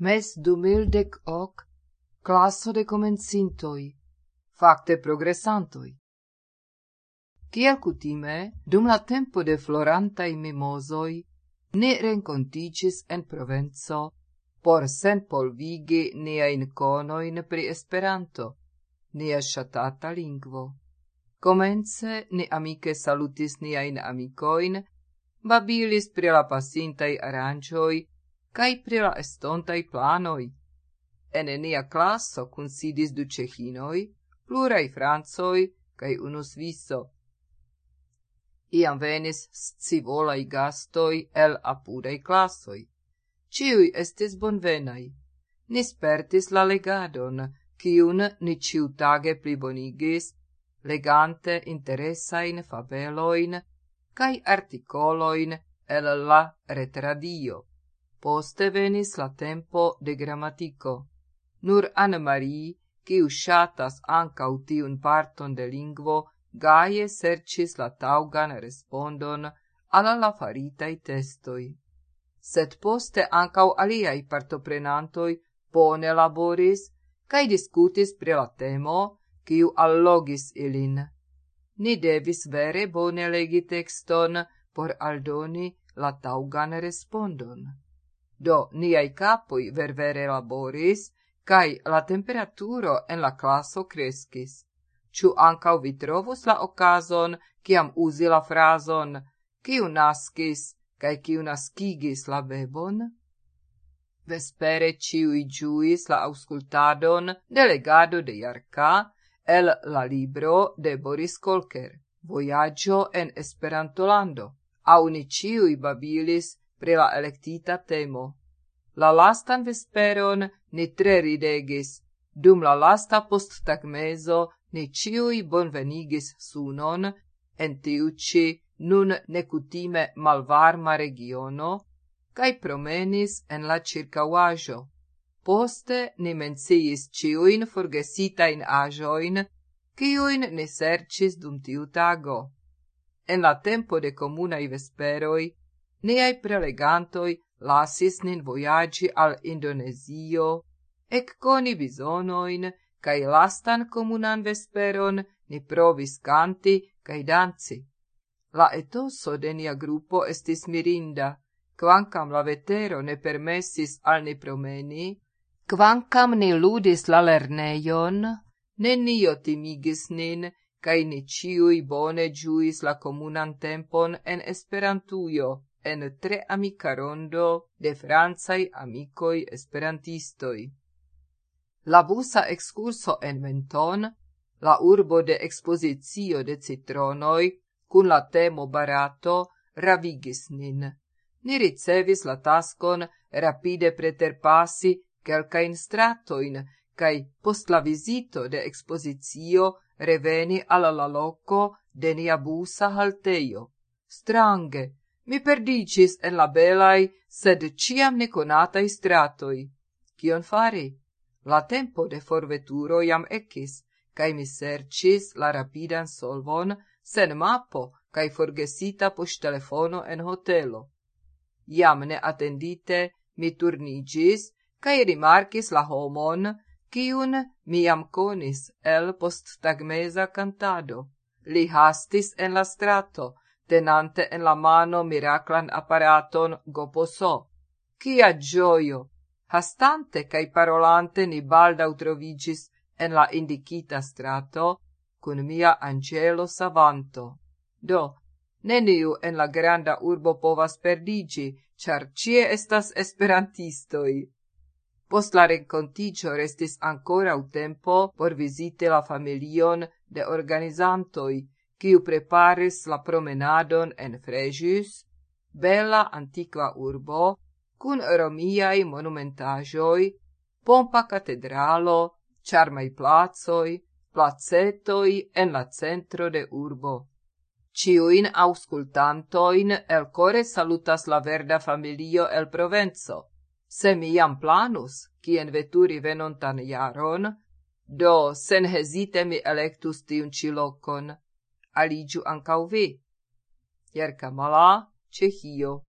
mes du mildec hoc classo de comencintoi, facte progressantoi. Ciel cutime, dum la tempo de florantai mimosoi, ne renconticis en Provenzo por sen polvigi niain conoin pri Esperanto, nia shatata lingvo. Comence ne amice salutis niain amicoin, babilis pri la pasintai arancioi cae pri la estontai planoi. En nia classo considis du cehinoi, plurai francoi, cae unu sviso. Iam venis scivolai gastoi el apudei classoi. Ciui estis bonvenai. Ni spertis la legadon, ciun ni ciutage plibonigis, legante interessain fabeloin cae articoloin el la retradio. Poste venis la tempo de grammatico. Nur Anna Marie, kiu shatas ancau tiun parton de lingvo, gaie sercis la taugan respondon alla la faritai testoi. Sed poste ancau aliai partoprenantoi pone laboris, cae discutis pre la temo, quiu allogis ilin. Ni devis vere bone legi texton por aldoni la taugan respondon do niai capoi ververe laboris, cae la temperaturo en la classo crescis. Ciu ancau vi trovus la ocason, ciam usi la frason, ciu nascis, cae ciu nascigis la bebon? Vespere ciui giuis la auscultadon de legado de Iarca el la libro de Boris Kolker, Voyaggio en Esperantolando, Auni ciui babilis pri la electita temo. La lastan vesperon ni tre ridegis, dum la lasta post tagmezo ni ciui bonvenigis sunon en tiuci nun necutime malvarma regiono, cae promenis en la circauajo. Poste ni menciis ciuin forgesitain ajoin, ciuin ni sercis dum tiu tago. En la tempo de comunai vesperoi niai prelegantoi lasis nin voyagi al Indonesio, ec coni bisonoin, cae lastan comunan vesperon ni provis canti cae danci. La etoso de nia gruppo estis mirinda, quancam la vetero ne permessis al ni promeni, quancam ni ludis la lerneion, nenio timigis nin, cae ni ciui bone giuis la comunan tempon en esperantuio, en tre amica rondo de franzai amicoi esperantistoi. La busa excurso en Menton, la urbo de exposizio de citronoi, cun la temo barato, ravigis nin. Ni ricevis la tascon rapide preterpassi quelcain stratoin, cae post la visito de exposizio reveni alla la loco de nia busa halteio. Strange, Mi perdicis en la belai, sed ciam neconatai stratoi. Cion fari? La tempo de forveturo jam ecis, cae mi sercis la rapidan solvon sen mapo cae forgesita poŝtelefono en hotelo. Iam ne atendite mi turnigis cae rimarkis la homon, kiun mi jam conis el post tagmesa cantado. Li hastis en la strato, tenante en la mano miraclan apparaton goposo. Cia gioio! Hastante cae parolante ni baldau trovigis en la indicita strato, cun mia angelo savanto. Do, neniu en la granda urbo povas perdigi, char cie estas esperantistoi. Post la rencontigio restis ancora u tempo por visite la familion de organizantoi, quiu preparis la promenadon en Frejus, bella antiqua urbo, cun romiai monumentajoi, pompa catedralo, charmai plazoi, placetoi en la centro de urbo. Ciuin auscultantoin el core salutas la verda familio el Provenzo. Se miam planus, cien veturi venontan jaron, do sen hesite mi electus tiun ci locon. Alíđu Ankauvi. Jerka Malá, Čechýjo.